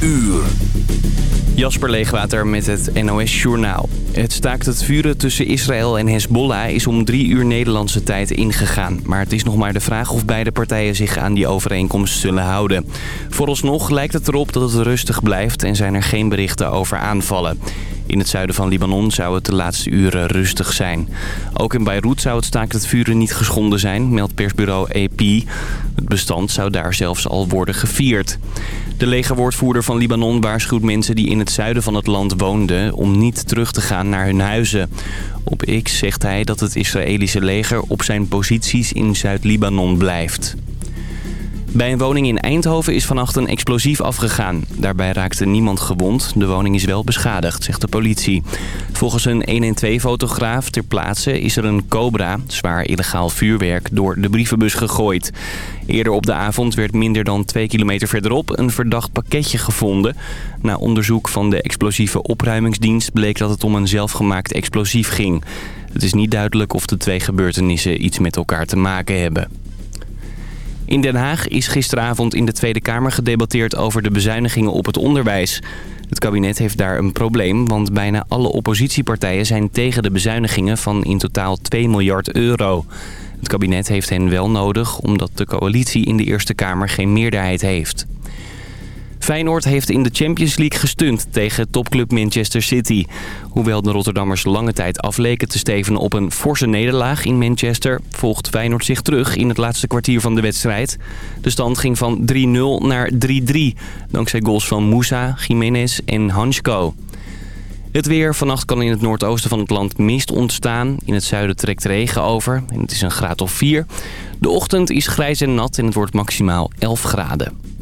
uur. Jasper Leegwater met het NOS Journaal. Het staakt het vuren tussen Israël en Hezbollah is om drie uur Nederlandse tijd ingegaan. Maar het is nog maar de vraag of beide partijen zich aan die overeenkomst zullen houden. Vooralsnog lijkt het erop dat het rustig blijft en zijn er geen berichten over aanvallen. In het zuiden van Libanon zou het de laatste uren rustig zijn. Ook in Beirut zou het staakt het vuren niet geschonden zijn, meldt persbureau AP. Het bestand zou daar zelfs al worden gevierd. De legerwoordvoerder van Libanon waarschuwt mensen die in het zuiden van het land woonden... om niet terug te gaan naar hun huizen. Op X zegt hij dat het Israëlische leger op zijn posities in Zuid-Libanon blijft. Bij een woning in Eindhoven is vannacht een explosief afgegaan. Daarbij raakte niemand gewond. De woning is wel beschadigd, zegt de politie. Volgens een 112-fotograaf ter plaatse is er een Cobra, zwaar illegaal vuurwerk, door de brievenbus gegooid. Eerder op de avond werd minder dan twee kilometer verderop een verdacht pakketje gevonden. Na onderzoek van de explosieve opruimingsdienst bleek dat het om een zelfgemaakt explosief ging. Het is niet duidelijk of de twee gebeurtenissen iets met elkaar te maken hebben. In Den Haag is gisteravond in de Tweede Kamer gedebatteerd over de bezuinigingen op het onderwijs. Het kabinet heeft daar een probleem, want bijna alle oppositiepartijen zijn tegen de bezuinigingen van in totaal 2 miljard euro. Het kabinet heeft hen wel nodig omdat de coalitie in de Eerste Kamer geen meerderheid heeft. Feyenoord heeft in de Champions League gestunt tegen topclub Manchester City. Hoewel de Rotterdammers lange tijd afleken te stevenen op een forse nederlaag in Manchester... volgt Feyenoord zich terug in het laatste kwartier van de wedstrijd. De stand ging van 3-0 naar 3-3, dankzij goals van Moussa, Jiménez en Hansko. Het weer. Vannacht kan in het noordoosten van het land mist ontstaan. In het zuiden trekt regen over en het is een graad of 4. De ochtend is grijs en nat en het wordt maximaal 11 graden.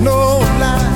no lie.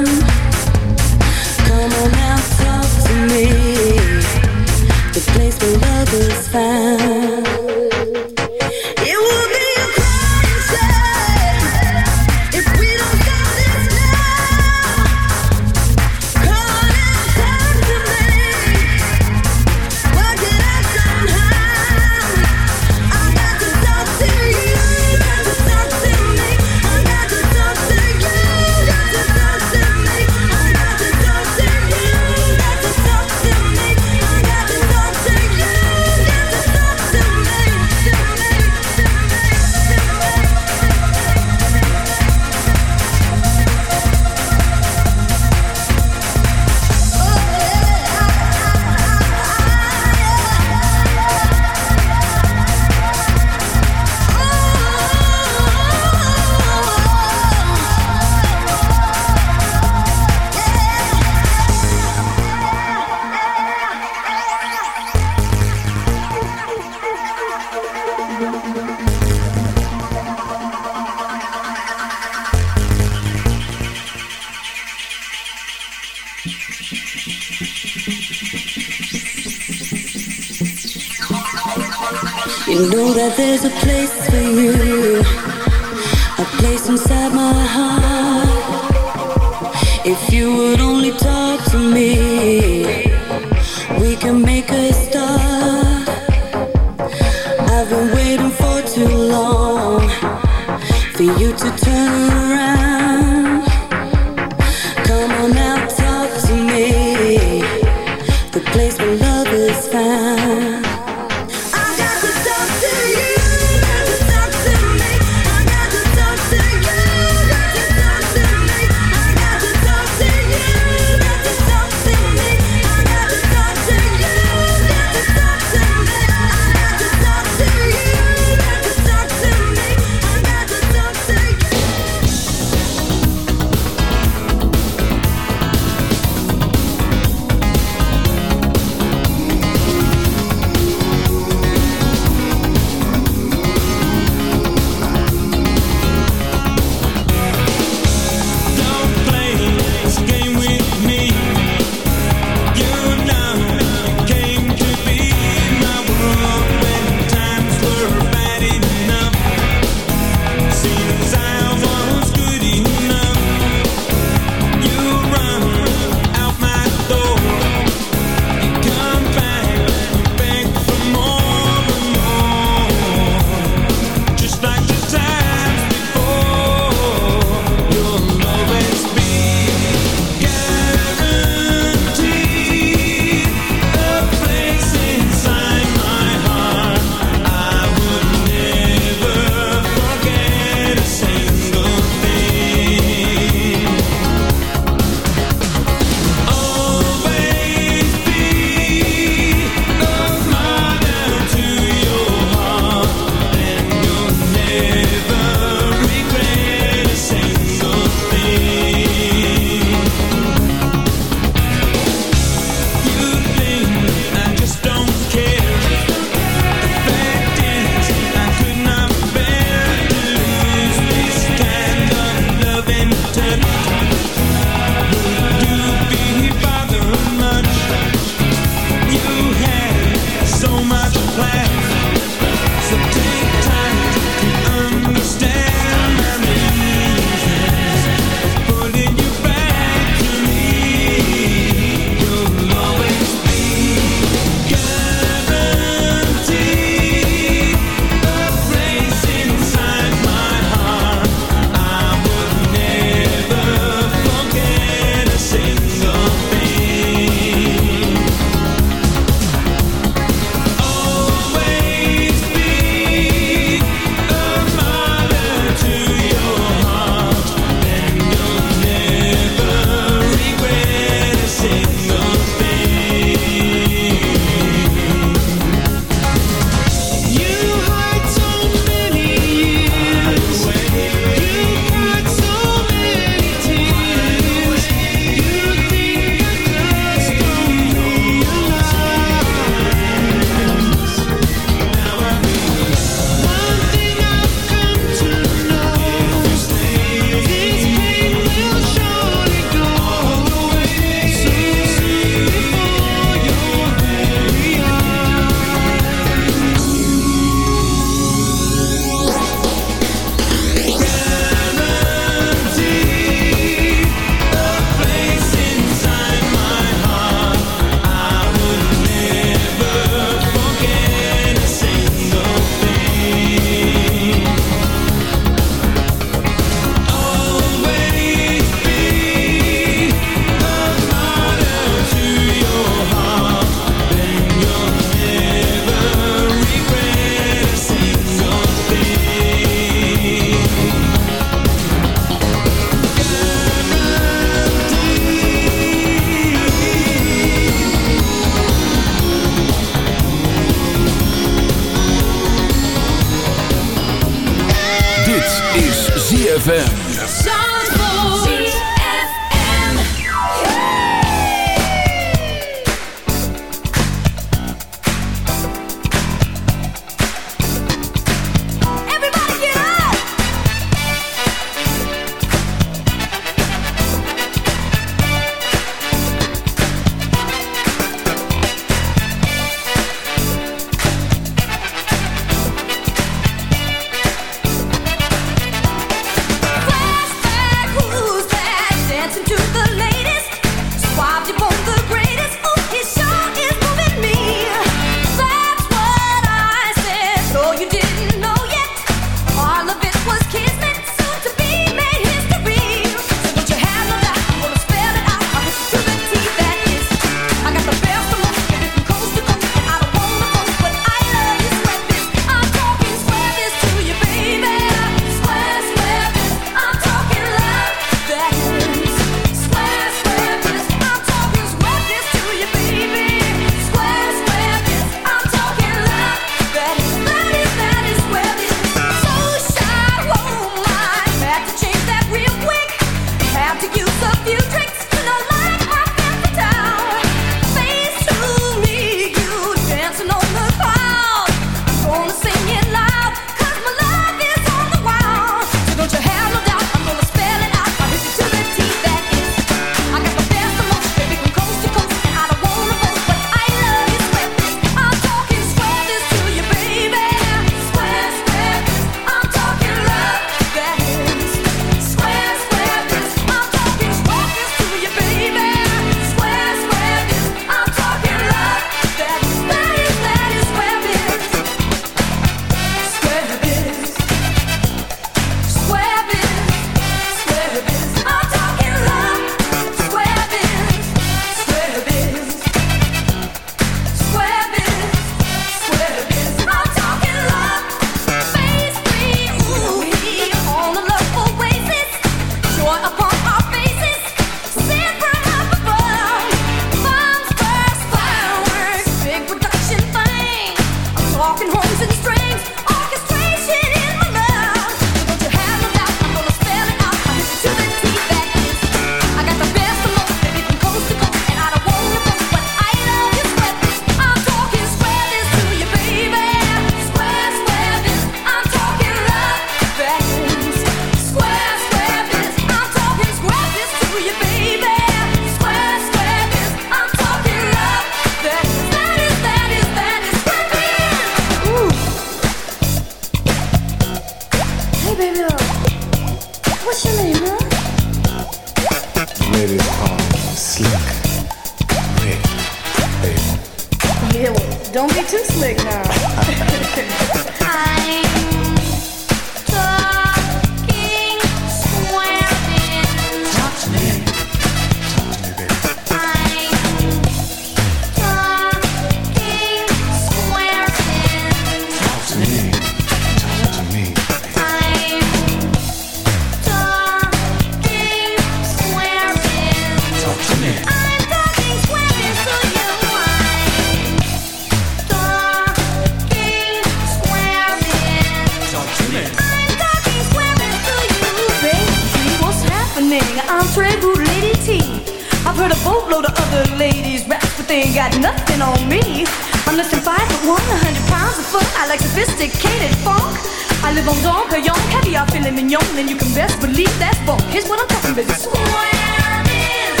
Heard a boatload of other ladies rap, but they ain't got nothing on me. I'm less than five foot one, a hundred pounds of fun. I like sophisticated funk. I live on Don Perignon, caviar, filet mignon, and you can best believe that's funk. Here's what I'm talking about. Swabbing.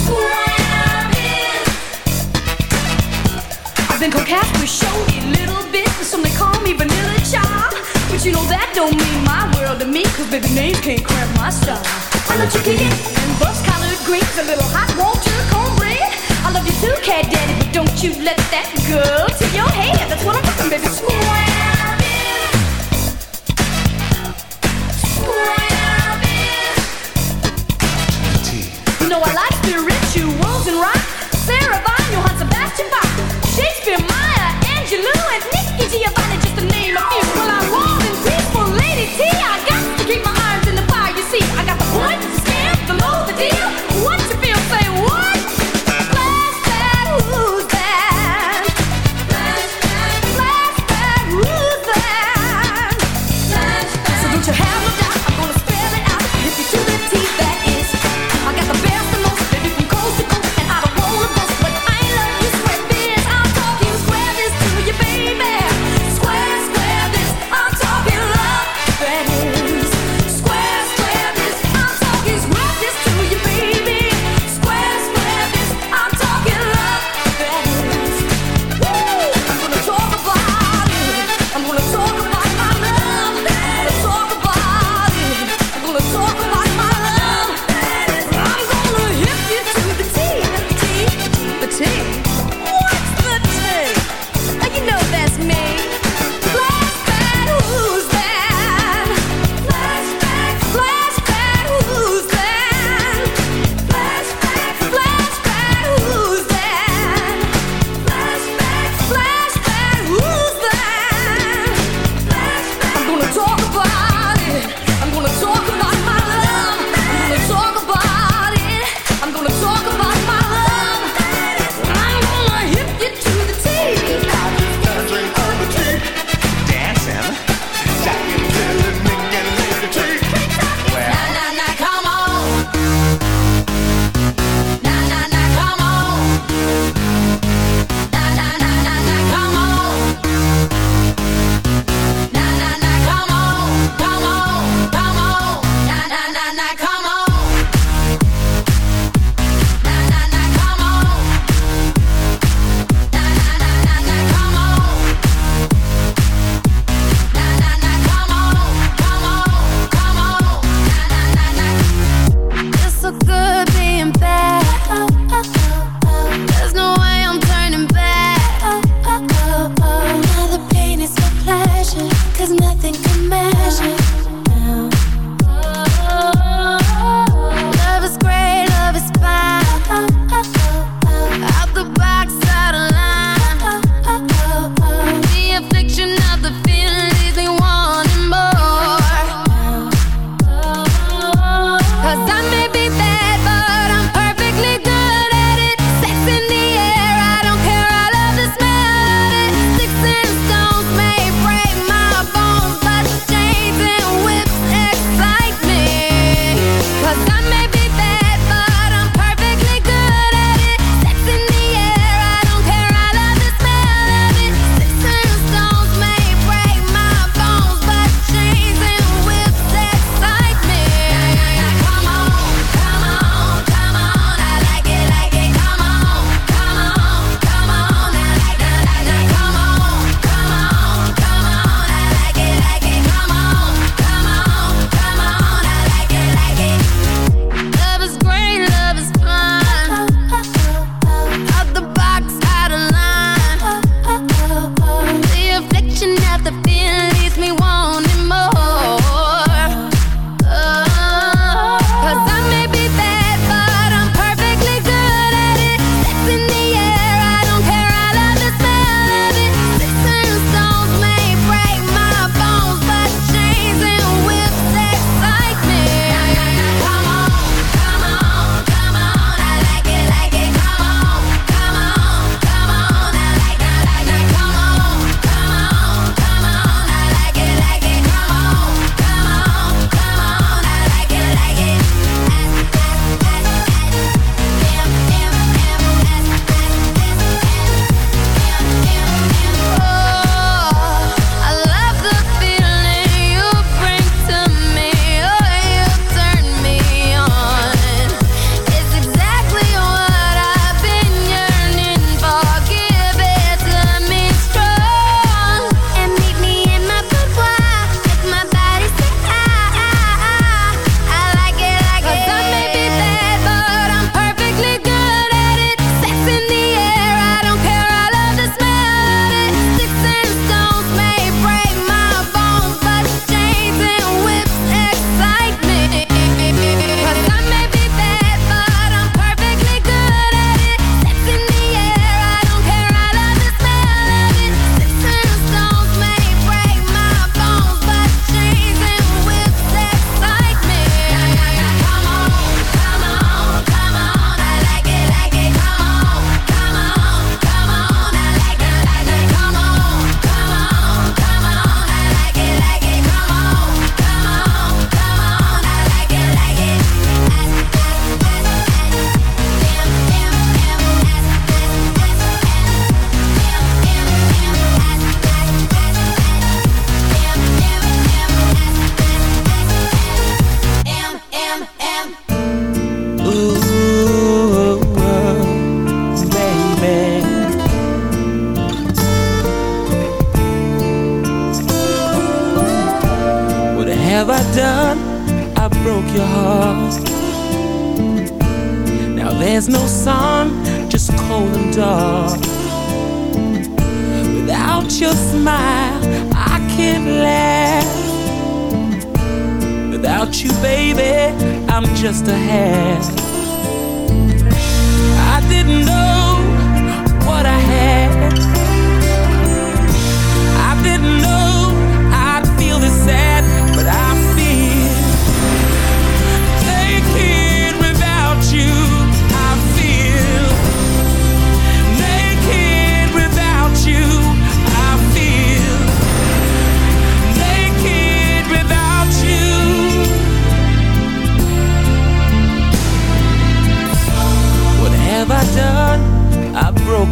Swabbing. I've been coquette with showy little bit, and some they call me Vanilla Child. But you know that don't mean my world to me, cause baby names can't cramp my style. I love you kicking and bust collared greens, a little hot water cornbread. I love you too, cat daddy, but don't you let that go to your head. That's what I'm talking, baby. Swabbing. Swabbing. You know I like spirituals